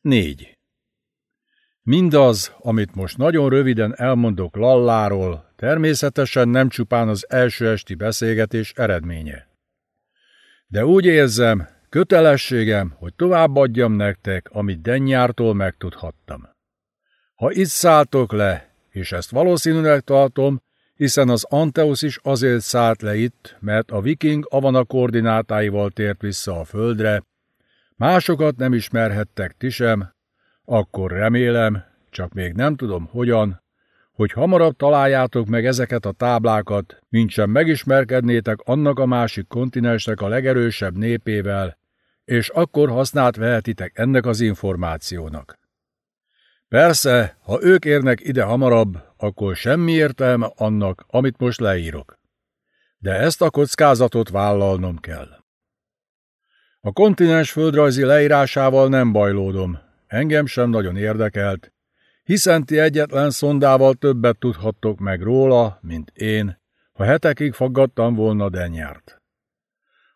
4. Mindaz, amit most nagyon röviden elmondok Lalláról, természetesen nem csupán az első esti beszélgetés eredménye. De úgy érzem, kötelességem, hogy továbbadjam nektek, amit Dennyártól megtudhattam. Ha itt szálltok le, és ezt valószínűleg tartom, hiszen az Anteus is azért szállt le itt, mert a viking Avana koordinátáival tért vissza a földre, másokat nem ismerhettek ti sem, akkor remélem, csak még nem tudom hogyan, hogy hamarabb találjátok meg ezeket a táblákat, mint sem megismerkednétek annak a másik kontinensnek a legerősebb népével, és akkor használt vehetitek ennek az információnak. Persze, ha ők érnek ide hamarabb, akkor semmi értelme annak, amit most leírok. De ezt a kockázatot vállalnom kell. A kontinens földrajzi leírásával nem bajlódom, engem sem nagyon érdekelt, hiszen ti egyetlen szondával többet tudhattok meg róla, mint én, ha hetekig faggattam volna Denyárt.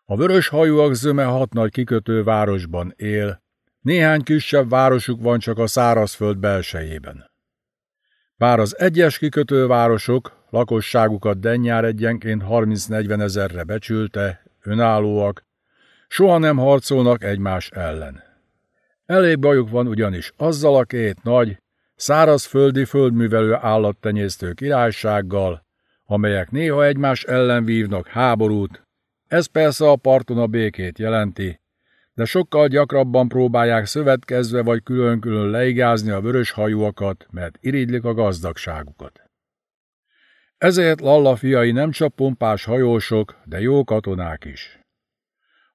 A vörös hajúak zöme hat nagy kikötő városban él, néhány kisebb városuk van csak a szárazföld belsejében. Bár az egyes kikötővárosok lakosságukat Dennyár egyenként 30-40 ezerre becsülte, önállóak, soha nem harcolnak egymás ellen. Elég bajuk van ugyanis azzal a két nagy, szárazföldi földművelő állattenyésztő királysággal, amelyek néha egymás ellen vívnak háborút, ez persze a parton a békét jelenti, de sokkal gyakrabban próbálják szövetkezve vagy külön-külön leigázni a vörös hajúakat, mert irigylik a gazdagságukat. Ezért Lalla fiai nem csak pompás hajósok, de jó katonák is.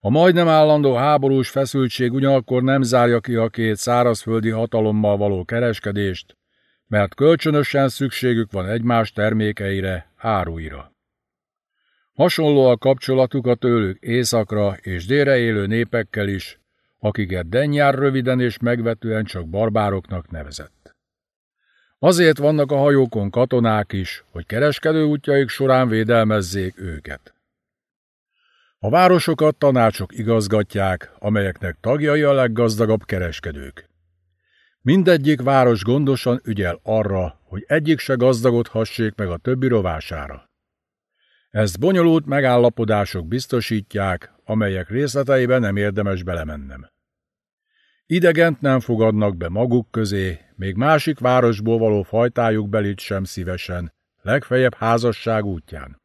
A majdnem állandó háborús feszültség ugyanakkor nem zárja ki a két szárazföldi hatalommal való kereskedést, mert kölcsönösen szükségük van egymás termékeire, áruira. Hasonló a kapcsolatuk a tőlük északra és délre élő népekkel is, akiket Dennyár röviden és megvetően csak barbároknak nevezett. Azért vannak a hajókon katonák is, hogy kereskedő útjaik során védelmezzék őket. A városokat tanácsok igazgatják, amelyeknek tagjai a leggazdagabb kereskedők. Mindegyik város gondosan ügyel arra, hogy egyik se gazdagodhassék meg a többi rovására. Ezt bonyolult megállapodások biztosítják, amelyek részleteiben nem érdemes belemennem. Idegent nem fogadnak be maguk közé, még másik városból való fajtájuk belit sem szívesen, legfeljebb házasság útján.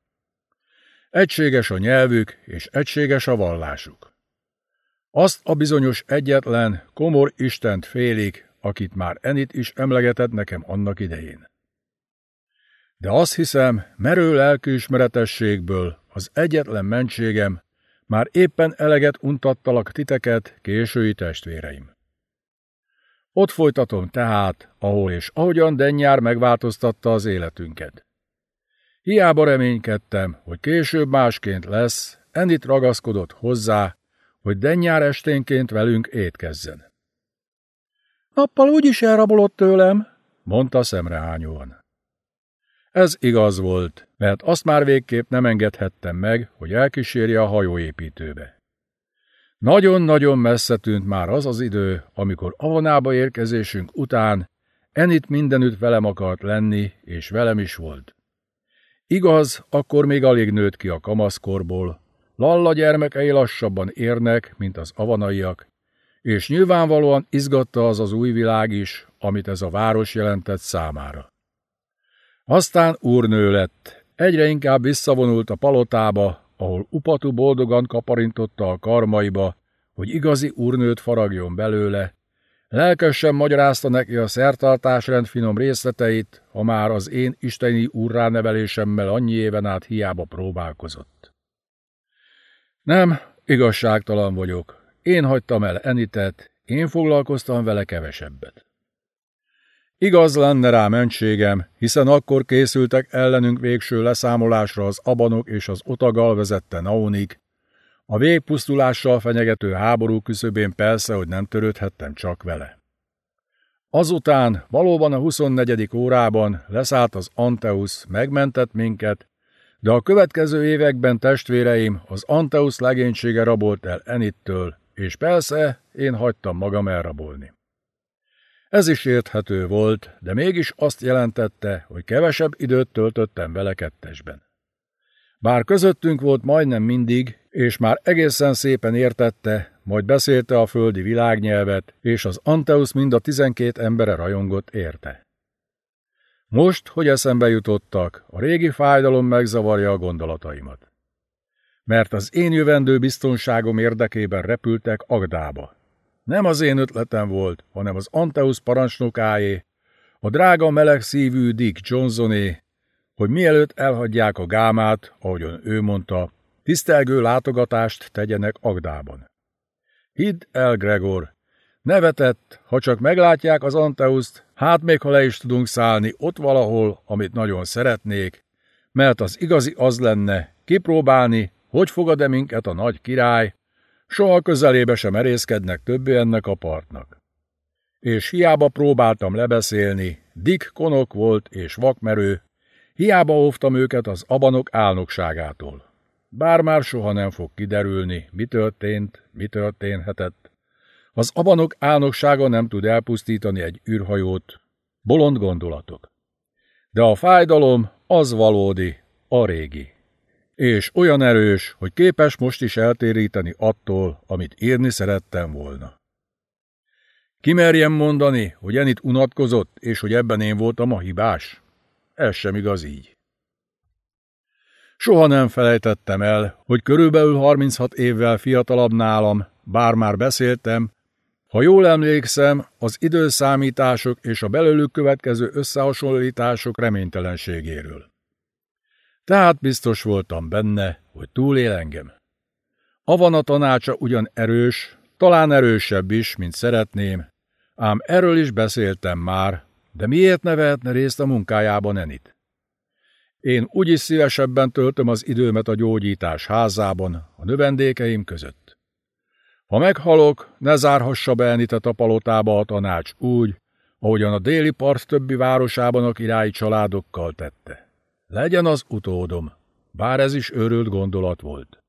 Egységes a nyelvük, és egységes a vallásuk. Azt a bizonyos egyetlen, komor Istent félik, akit már Enit is emlegetett nekem annak idején. De azt hiszem, merő lelkiismeretességből az egyetlen mentségem, már éppen eleget untattalak titeket, késői testvéreim. Ott folytatom tehát, ahol és ahogyan Dennyár megváltoztatta az életünket. Hiába reménykedtem, hogy később másként lesz, Enit ragaszkodott hozzá, hogy Dennyár esténként velünk étkezzen. Nappal úgyis elrabolott tőlem, mondta szemrehányóan. Ez igaz volt, mert azt már végképp nem engedhettem meg, hogy elkísérje a hajóépítőbe. Nagyon-nagyon messze tűnt már az az idő, amikor avonába érkezésünk után Enit mindenütt velem akart lenni, és velem is volt. Igaz, akkor még alig nőtt ki a kamaszkorból, Lalla gyermekei lassabban érnek, mint az avanaiak, és nyilvánvalóan izgatta az az új világ is, amit ez a város jelentett számára. Aztán úrnő lett, egyre inkább visszavonult a palotába, ahol Upatu boldogan kaparintotta a karmaiba, hogy igazi úrnőt faragjon belőle, Lelkesen magyarázta neki a szertartásrend finom részleteit, ha már az én isteni úrránevelésemmel annyi éven át hiába próbálkozott. Nem, igazságtalan vagyok. Én hagytam el Enitet, én foglalkoztam vele kevesebbet. Igaz lenne rá mentségem, hiszen akkor készültek ellenünk végső leszámolásra az abanok és az otagal vezette Naonik, a végpusztulással fenyegető háború küszöbén persze, hogy nem törődhettem csak vele. Azután valóban a 24. órában leszállt az Anteus, megmentett minket, de a következő években testvéreim az Anteus legénysége rabolt el Enittől, és persze én hagytam magam elrabolni. Ez is érthető volt, de mégis azt jelentette, hogy kevesebb időt töltöttem vele kettesben. Bár közöttünk volt majdnem mindig, és már egészen szépen értette, majd beszélte a földi világnyelvet, és az Anteus mind a tizenkét embere rajongott érte. Most, hogy eszembe jutottak, a régi fájdalom megzavarja a gondolataimat. Mert az én jövendő biztonságom érdekében repültek Agdába. Nem az én ötletem volt, hanem az Anteus parancsnokáé, a drága meleg szívű Dick Johnsoné, hogy mielőtt elhagyják a gámát, ahogyan ő mondta, tisztelgő látogatást tegyenek Agdában. Hidd el, Gregor, nevetett, ha csak meglátják az Anteuszt, hát még ha le is tudunk szállni ott valahol, amit nagyon szeretnék, mert az igazi az lenne, kipróbálni, hogy fogad-e minket a nagy király, soha közelébe sem merészkednek többé ennek a partnak. És hiába próbáltam lebeszélni, Dick konok volt és vakmerő, hiába óvtam őket az abanok álnokságától. Bár már soha nem fog kiderülni, mi történt, mi történhetett. Az abanok álnoksága nem tud elpusztítani egy űrhajót. Bolond gondolatok. De a fájdalom az valódi, a régi. És olyan erős, hogy képes most is eltéríteni attól, amit írni szerettem volna. Kimerjem mondani, hogy Enit unatkozott, és hogy ebben én voltam a hibás? Ez sem igaz így. Soha nem felejtettem el, hogy körülbelül 36 évvel fiatalabb nálam, bár már beszéltem, ha jól emlékszem, az időszámítások és a belőlük következő összehasonlítások reménytelenségéről. Tehát biztos voltam benne, hogy túlél engem. Avana tanácsa ugyan erős, talán erősebb is, mint szeretném, ám erről is beszéltem már, de miért ne vehetne részt a munkájában Enit? Én úgyis szívesebben töltöm az időmet a gyógyítás házában, a növendékeim között. Ha meghalok, ne zárhassa be a palotába a tanács úgy, ahogyan a déli part többi városában a királyi családokkal tette. Legyen az utódom, bár ez is őrült gondolat volt.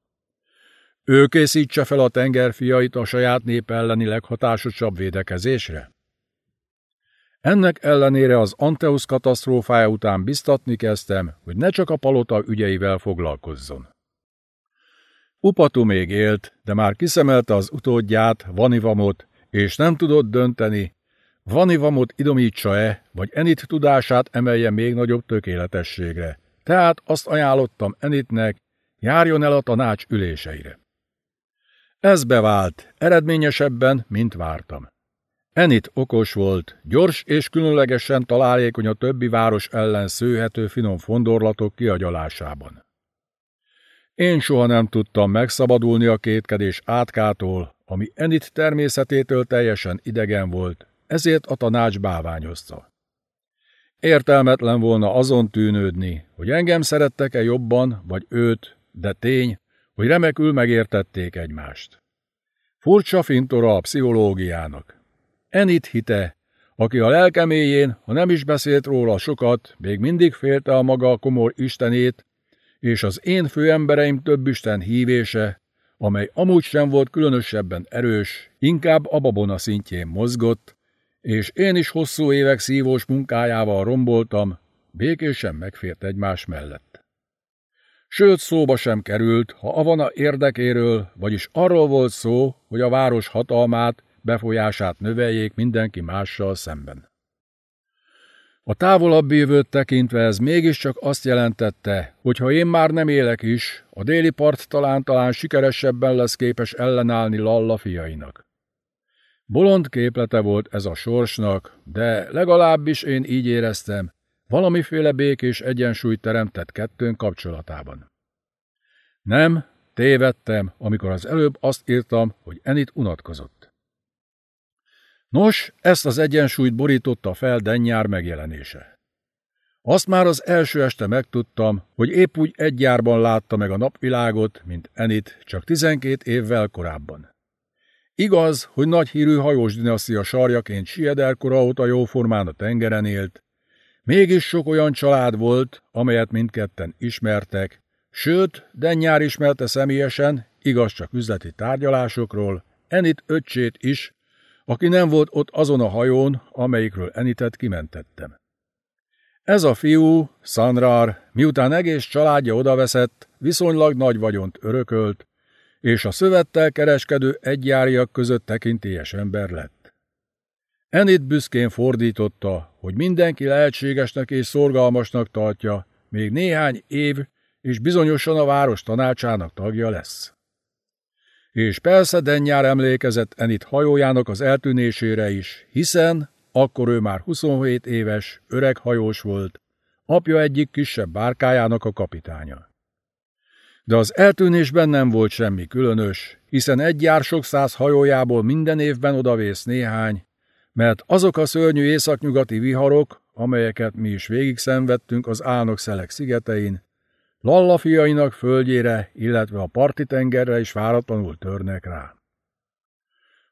Ő készítse fel a tengerfiait a saját nép elleni leghatásosabb védekezésre? Ennek ellenére az Anteus katasztrófája után biztatni kezdtem, hogy ne csak a palota ügyeivel foglalkozzon. Upatu még élt, de már kiszemelte az utódját, Vanivamot, és nem tudott dönteni, Vanivamot idomítsa-e, vagy Enit tudását emelje még nagyobb tökéletességre. Tehát azt ajánlottam Enitnek, járjon el a tanács üléseire. Ez bevált, eredményesebben, mint vártam. Enit okos volt, gyors és különlegesen találékony a többi város ellen szőhető finom fondorlatok kiagyalásában. Én soha nem tudtam megszabadulni a kétkedés átkától, ami Enit természetétől teljesen idegen volt, ezért a tanács báványozta. Értelmetlen volna azon tűnődni, hogy engem szerettek-e jobban, vagy őt, de tény, hogy remekül megértették egymást. Furcsa fintora a pszichológiának. Enit hite, aki a lelkeméjén, ha nem is beszélt róla sokat, még mindig félte a maga komor istenét, és az én főembereim több isten hívése, amely amúgy sem volt különösebben erős, inkább a babona szintjén mozgott, és én is hosszú évek szívós munkájával romboltam, békésen megfért egymás mellett. Sőt, szóba sem került, ha Avana érdekéről, vagyis arról volt szó, hogy a város hatalmát befolyását növeljék mindenki mással szemben. A távolabbi jövőt tekintve ez mégiscsak azt jelentette, hogy ha én már nem élek is, a déli part talán-talán sikeresebben lesz képes ellenállni Lalla fiainak. Bolond képlete volt ez a sorsnak, de legalábbis én így éreztem, valamiféle békés egyensúlyt teremtett kettőnk kapcsolatában. Nem, tévedtem, amikor az előbb azt írtam, hogy Enit unatkozott. Nos, ezt az egyensúlyt borította fel Dennyár megjelenése. Azt már az első este megtudtam, hogy épp úgy egy járban látta meg a napvilágot, mint Enit, csak 12 évvel korábban. Igaz, hogy nagy hírű hajós dinasztia sarjaként Siederkora óta jóformán a tengeren élt, mégis sok olyan család volt, amelyet mindketten ismertek, sőt, Dennyár ismerte személyesen, igaz csak üzleti tárgyalásokról, Enit öccsét is, aki nem volt ott azon a hajón, amelyikről Enitet kimentettem. Ez a fiú, Sanrar, miután egész családja odaveszett, viszonylag nagy vagyont örökölt, és a szövettel kereskedő egyjáriak között tekintélyes ember lett. Enit büszkén fordította, hogy mindenki lehetségesnek és szorgalmasnak tartja, még néhány év, és bizonyosan a város tanácsának tagja lesz. És persze Dennyár emlékezett Enit hajójának az eltűnésére is, hiszen akkor ő már 27 éves, öreg hajós volt, apja egyik kisebb bárkájának a kapitánya. De az eltűnésben nem volt semmi különös, hiszen egy jár sok száz hajójából minden évben odavész néhány, mert azok a szörnyű északnyugati viharok, amelyeket mi is végig szenvedtünk az Álnokszelek szigetein, Lalla fiainak földjére, illetve a parti tengerre is váratlanul törnek rá.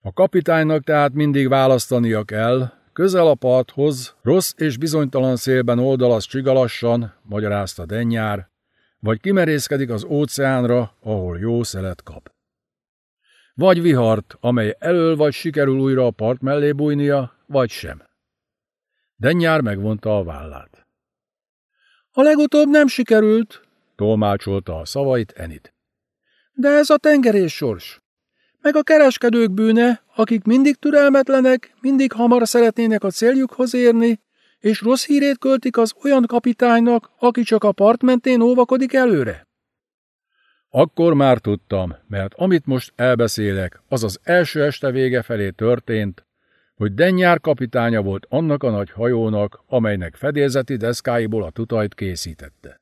A kapitánynak tehát mindig választania kell, közel a parthoz, rossz és bizonytalan szélben oldalaz csigalassan, magyarázta Dennyár, vagy kimerészkedik az óceánra, ahol jó szelet kap. Vagy vihart, amely elől vagy sikerül újra a part mellé bújnia, vagy sem. Dennyár megvonta a vállát. A legutóbb nem sikerült, tolmácsolta a szavait Enit. De ez a tengerés sors. Meg a kereskedők bűne, akik mindig türelmetlenek, mindig hamar szeretnének a céljukhoz érni, és rossz hírét költik az olyan kapitánynak, aki csak a part mentén óvakodik előre. Akkor már tudtam, mert amit most elbeszélek, az az első este vége felé történt, hogy Dennyár kapitánya volt annak a nagy hajónak, amelynek fedélzeti deszkáiból a tutajt készítette.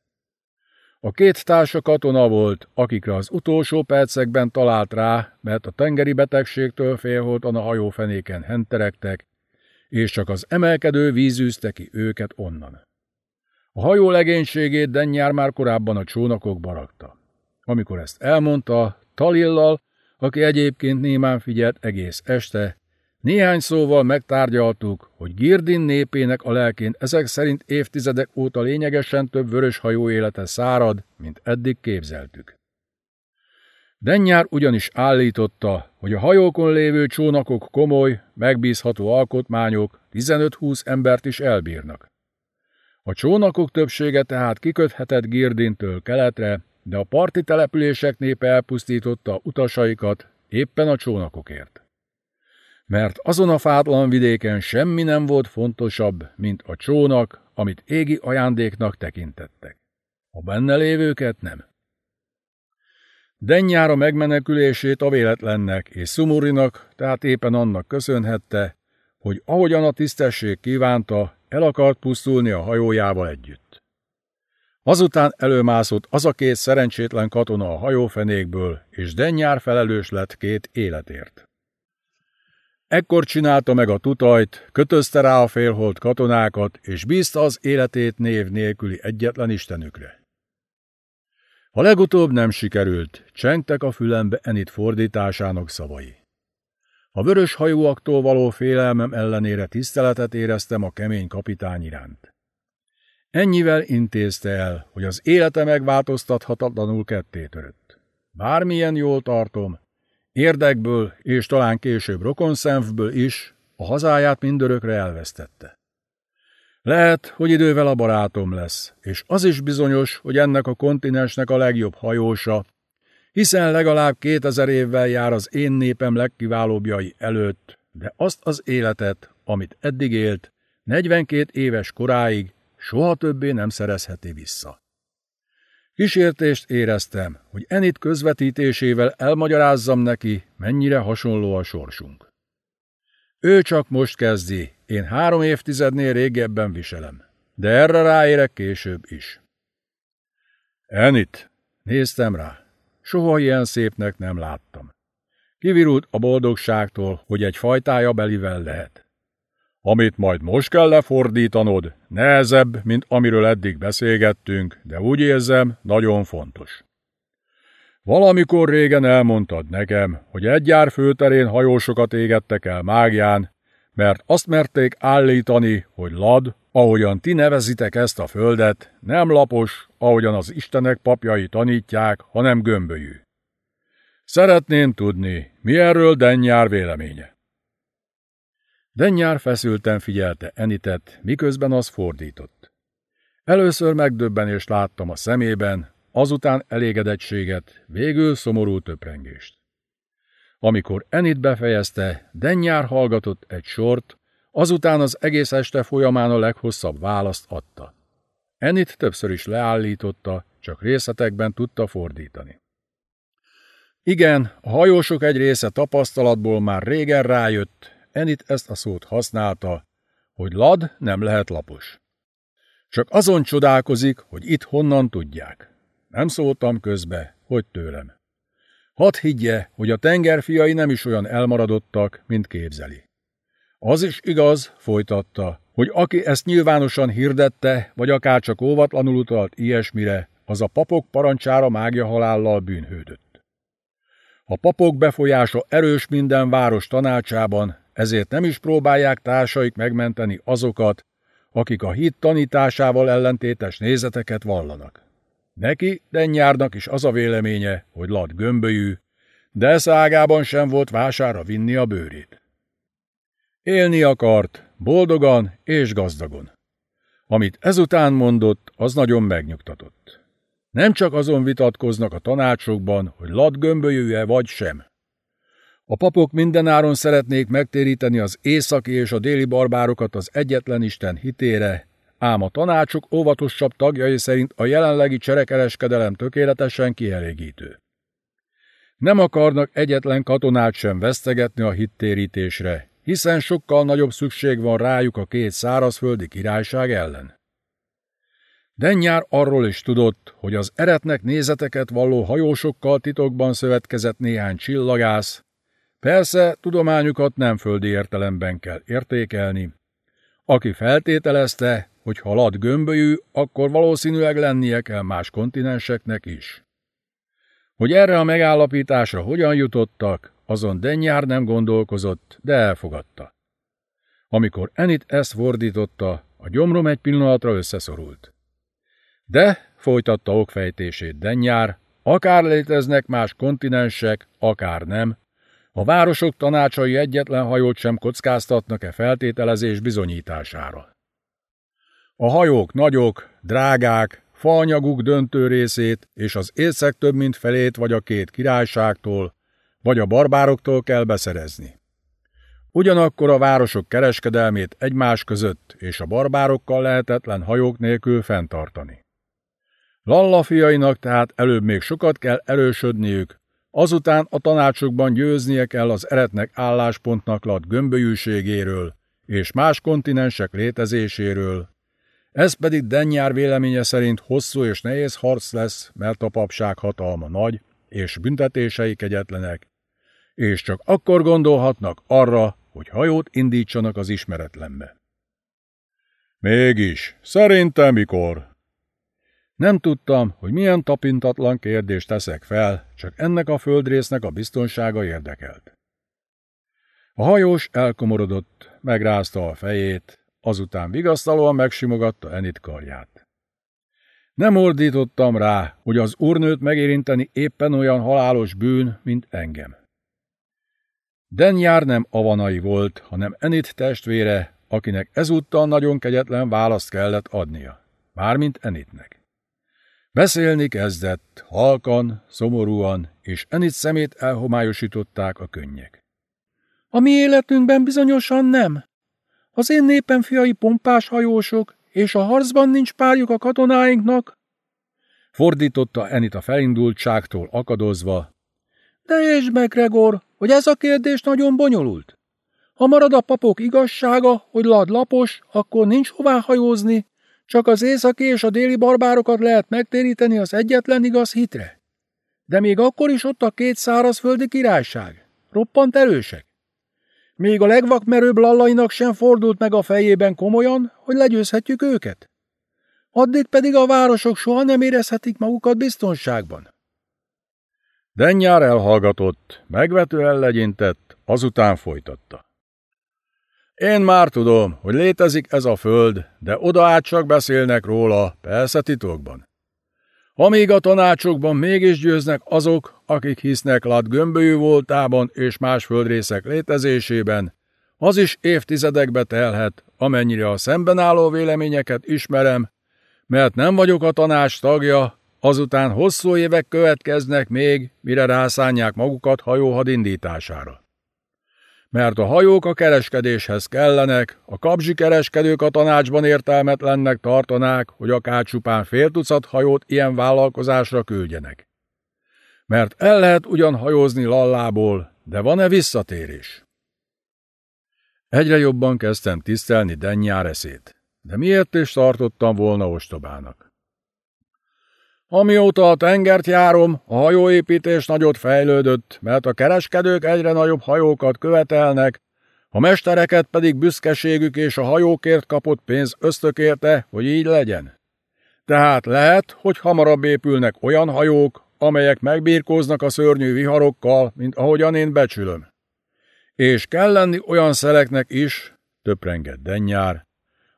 A két társa katona volt, akikre az utolsó percekben talált rá, mert a tengeri betegségtől félholtan a hajófenéken henterektek, és csak az emelkedő víz ki őket onnan. A hajó legénységét Dennyár már korábban a csónakokba rakta. Amikor ezt elmondta, Talillal, aki egyébként némán figyelt egész este, néhány szóval megtárgyaltuk, hogy Girdin népének a lelkén ezek szerint évtizedek óta lényegesen több vörös hajó élete szárad, mint eddig képzeltük. Dennyár ugyanis állította, hogy a hajókon lévő csónakok komoly, megbízható alkotmányok 15-20 embert is elbírnak. A csónakok többsége tehát kiköthetett Girdintől keletre, de a parti települések népe elpusztította utasaikat éppen a csónakokért. Mert azon a fátlan vidéken semmi nem volt fontosabb, mint a csónak, amit égi ajándéknak tekintettek. A benne lévőket nem. Dennyára megmenekülését a véletlennek és Szumurinak, tehát éppen annak köszönhette, hogy ahogyan a tisztesség kívánta, el akart pusztulni a hajójával együtt. Azután előmászott az a két szerencsétlen katona a hajófenékből, és Dennyár felelős lett két életért. Ekkor csinálta meg a tutajt, kötözte rá a félholt katonákat, és bízta az életét név nélküli egyetlen istenükre. A legutóbb nem sikerült, csengtek a fülembe Enit fordításának szavai. A vörös hajóaktól való félelmem ellenére tiszteletet éreztem a kemény kapitány iránt. Ennyivel intézte el, hogy az élete megváltoztathatatlanul ketté törött. Bármilyen jól tartom, érdekből és talán később rokonszenvből is a hazáját mindörökre elvesztette. Lehet, hogy idővel a barátom lesz, és az is bizonyos, hogy ennek a kontinensnek a legjobb hajósa, hiszen legalább kétezer évvel jár az én népem legkiválóbbjai előtt, de azt az életet, amit eddig élt, 42 éves koráig soha többé nem szerezheti vissza. Kísértést éreztem, hogy Enit közvetítésével elmagyarázzam neki, mennyire hasonló a sorsunk. Ő csak most kezdi, én három évtizednél régebben viselem, de erre ráérek később is. Enit, néztem rá, soha ilyen szépnek nem láttam. Kivirult a boldogságtól, hogy egy fajtája belivel lehet. Amit majd most kell lefordítanod, nehezebb, mint amiről eddig beszélgettünk, de úgy érzem, nagyon fontos. Valamikor régen elmondtad nekem, hogy egy jár főterén hajósokat égettek el mágián, mert azt merték állítani, hogy lad, ahogyan ti nevezitek ezt a földet, nem lapos, ahogyan az istenek papjai tanítják, hanem gömbölyű. Szeretném tudni, mi erről Dennyár véleménye. Dennyár feszülten figyelte Enitet, miközben az fordított. Először megdöbbenést láttam a szemében, azután elégedettséget, végül szomorú töprengést. Amikor Enit befejezte, Dennyár hallgatott egy sort, azután az egész este folyamán a leghosszabb választ adta. Enit többször is leállította, csak részletekben tudta fordítani. Igen, a hajósok egy része tapasztalatból már régen rájött, Enit ezt a szót használta, hogy lad nem lehet lapos. Csak azon csodálkozik, hogy itt honnan tudják. Nem szóltam közbe, hogy tőlem. Hadd higgye, hogy a tengerfiai nem is olyan elmaradottak, mint képzeli. Az is igaz, folytatta, hogy aki ezt nyilvánosan hirdette, vagy akár csak óvatlanul utalt ilyesmire, az a papok parancsára mágia halállal bűnhődött. A papok befolyása erős minden város tanácsában, ezért nem is próbálják társaik megmenteni azokat, akik a hit tanításával ellentétes nézeteket vallanak. Neki, Dennyárnak is az a véleménye, hogy lad gömbölyű, de szágában sem volt vására vinni a bőrét. Élni akart, boldogan és gazdagon. Amit ezután mondott, az nagyon megnyugtatott. Nem csak azon vitatkoznak a tanácsokban, hogy lad gömbölyű-e vagy sem. A papok mindenáron szeretnék megtéríteni az északi és a déli barbárokat az egyetlen Isten hitére, ám a tanácsok óvatosabb tagjai szerint a jelenlegi cserekereskedelem tökéletesen kielégítő. Nem akarnak egyetlen katonát sem vesztegetni a hittérítésre, hiszen sokkal nagyobb szükség van rájuk a két szárazföldi királyság ellen. Dennyár arról is tudott, hogy az eretnek nézeteket valló hajósokkal titokban szövetkezett néhány csillagász, persze tudományukat nem földi értelemben kell értékelni, aki feltételezte, hogy ha lad gömbölyű, akkor valószínűleg lennie kell más kontinenseknek is. Hogy erre a megállapításra hogyan jutottak, azon Dennyár nem gondolkozott, de elfogadta. Amikor Enit ezt fordította, a gyomrom egy pillanatra összeszorult. De, folytatta okfejtését Dennyár, akár léteznek más kontinensek, akár nem, a városok tanácsai egyetlen hajót sem kockáztatnak-e feltételezés bizonyítására. A hajók nagyok, drágák, faanyaguk döntő részét és az észek több mint felét vagy a két királyságtól, vagy a barbároktól kell beszerezni. Ugyanakkor a városok kereskedelmét egymás között és a barbárokkal lehetetlen hajók nélkül fenntartani. Lalla fiainak tehát előbb még sokat kell erősödniük, azután a tanácsokban győznie kell az eretnek álláspontnak lad gömbölyűségéről és más kontinensek létezéséről, ez pedig Dennyár véleménye szerint hosszú és nehéz harc lesz, mert a papság hatalma nagy, és büntetései kegyetlenek, és csak akkor gondolhatnak arra, hogy hajót indítsanak az ismeretlenbe. Mégis, szerintem mikor? Nem tudtam, hogy milyen tapintatlan kérdést teszek fel, csak ennek a földrésznek a biztonsága érdekelt. A hajós elkomorodott, megrázta a fejét, azután vigasztalóan megsimogatta Enit karját. Nem ordítottam rá, hogy az úrnőt megérinteni éppen olyan halálos bűn, mint engem. Denjár nem avanai volt, hanem Enit testvére, akinek ezúttal nagyon kegyetlen választ kellett adnia. Mármint Enitnek. Beszélni kezdett, halkan, szomorúan, és Enit szemét elhomályosították a könnyek. A mi életünkben bizonyosan nem, az én népem fiai pompás hajósok, és a harcban nincs párjuk a katonáinknak? Fordította Enit a felindultságtól akadozva. De és meg, Gregor, hogy ez a kérdés nagyon bonyolult. Ha marad a papok igazsága, hogy lad lapos, akkor nincs hová hajózni, csak az északi és a déli barbárokat lehet megtéríteni az egyetlen igaz hitre. De még akkor is ott a két szárazföldi királyság. Roppant erősek. Még a legvakmerőbb lallainak sem fordult meg a fejében komolyan, hogy legyőzhetjük őket. Addig pedig a városok soha nem érezhetik magukat biztonságban. Dennyár elhallgatott, megvetően legyintett, azután folytatta. Én már tudom, hogy létezik ez a föld, de oda át csak beszélnek róla, persze titokban. Amíg a tanácsokban mégis győznek azok, akik hisznek lát gömbölyű voltában és más földrészek létezésében, Az is évtizedekbe telhet, amennyire a szemben álló véleményeket ismerem, mert nem vagyok a tanács tagja, azután hosszú évek következnek még, mire rászánják magukat hajóhad indítására. Mert a hajók a kereskedéshez kellenek, a kapzsi kereskedők a tanácsban értelmetlennek tartanák, hogy akár csupán fél tucat hajót ilyen vállalkozásra küldjenek. Mert el lehet ugyan hajózni lallából, de van-e visszatérés? Egyre jobban kezdtem tisztelni Dennyár eszét, de miért is tartottam volna ostobának? Amióta a tengert járom, a hajóépítés nagyot fejlődött, mert a kereskedők egyre nagyobb hajókat követelnek, a mestereket pedig büszkeségük és a hajókért kapott pénz ösztökérte, hogy így legyen. Tehát lehet, hogy hamarabb épülnek olyan hajók, amelyek megbírkóznak a szörnyű viharokkal, mint ahogyan én becsülöm. És kell lenni olyan szeleknek is, töprengett Dennyár,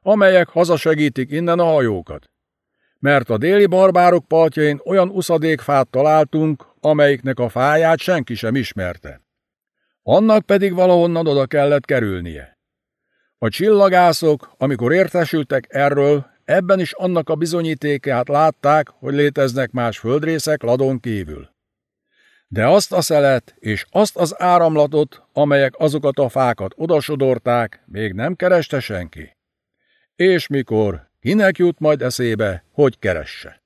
amelyek hazasegítik innen a hajókat mert a déli barbárok partjain olyan uszadékfát találtunk, amelyiknek a fáját senki sem ismerte. Annak pedig valahonnan oda kellett kerülnie. A csillagászok, amikor értesültek erről, ebben is annak a bizonyítékát látták, hogy léteznek más földrészek ladon kívül. De azt a szelet és azt az áramlatot, amelyek azokat a fákat odasodorták, még nem kereste senki. És mikor Kinek jut majd eszébe, hogy keresse?